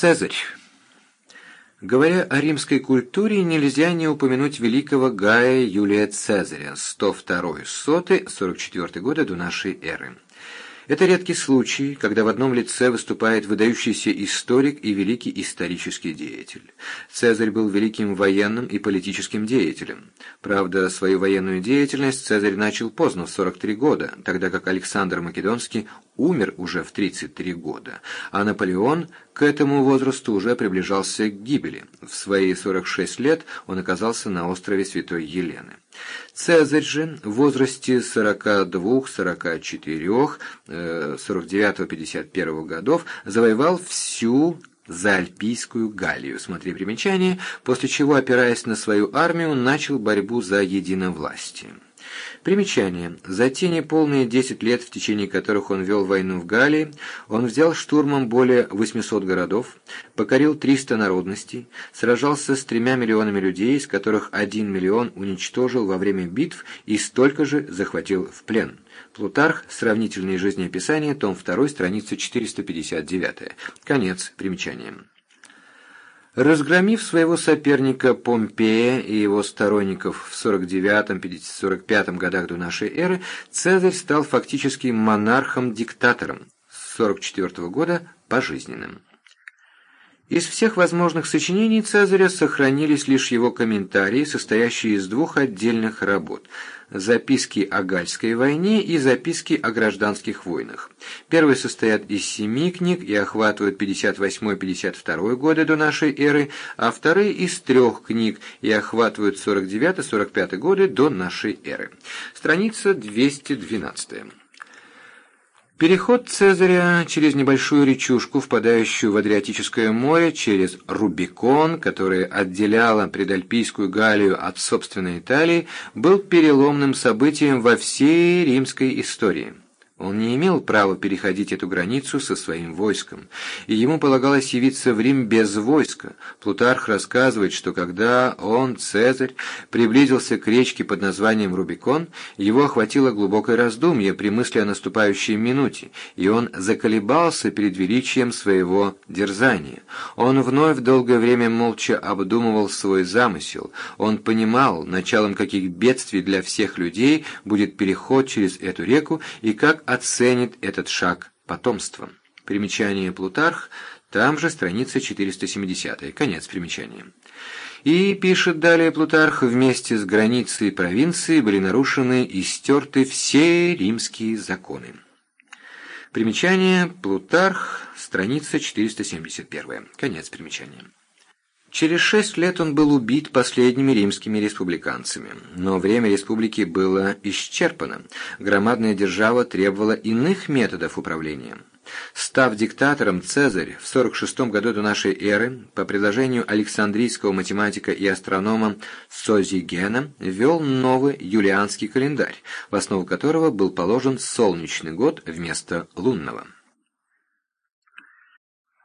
Цезарь. Говоря о римской культуре, нельзя не упомянуть великого Гая Юлия Цезаря, 102-100-44 года до нашей эры. Это редкий случай, когда в одном лице выступает выдающийся историк и великий исторический деятель. Цезарь был великим военным и политическим деятелем. Правда, свою военную деятельность Цезарь начал поздно, в 43 года, тогда как Александр Македонский умер уже в 33 года, а Наполеон к этому возрасту уже приближался к гибели. В свои 46 лет он оказался на острове Святой Елены. Цезарь же в возрасте 42, 44, 49-51 годов завоевал всю Заальпийскую Галлию, смотри примечание, после чего, опираясь на свою армию, начал борьбу за единовластие. Примечание. За те неполные 10 лет, в течение которых он вел войну в Галлии, он взял штурмом более 800 городов, покорил 300 народностей, сражался с тремя миллионами людей, из которых 1 миллион уничтожил во время битв и столько же захватил в плен. Плутарх. Сравнительные жизнеописания. Том 2. Страница 459. Конец примечания. Разгромив своего соперника Помпея и его сторонников в 49-45 годах до нашей эры, Цезарь стал фактически монархом-диктатором с 44 года пожизненным. Из всех возможных сочинений Цезаря сохранились лишь его комментарии, состоящие из двух отдельных работ – «Записки о Гальской войне» и «Записки о гражданских войнах». Первые состоят из семи книг и охватывают 58-52 годы до нашей эры, а вторые – из трех книг и охватывают 49-45 годы до нашей эры. Страница 212. Переход Цезаря через небольшую речушку, впадающую в Адриатическое море, через Рубикон, которое отделяло Предальпийскую Галлию от собственной Италии, был переломным событием во всей римской истории. Он не имел права переходить эту границу со своим войском, и ему полагалось явиться в Рим без войска. Плутарх рассказывает, что когда он, Цезарь, приблизился к речке под названием Рубикон, его охватило глубокое раздумье при мысли о наступающей минуте, и он заколебался перед величием своего дерзания. Он вновь долгое время молча обдумывал свой замысел. Он понимал, началом каких бедствий для всех людей будет переход через эту реку, и как оценит этот шаг потомством. Примечание Плутарх, там же страница 470, конец примечания. И, пишет далее Плутарх, вместе с границей провинции были нарушены и стерты все римские законы. Примечание Плутарх, страница 471, конец примечания. Через шесть лет он был убит последними римскими республиканцами, но время республики было исчерпано. Громадная держава требовала иных методов управления. Став диктатором, Цезарь в 46 году до нашей эры по предложению Александрийского математика и астронома Созигена ввел новый юлианский календарь, в основу которого был положен солнечный год вместо лунного.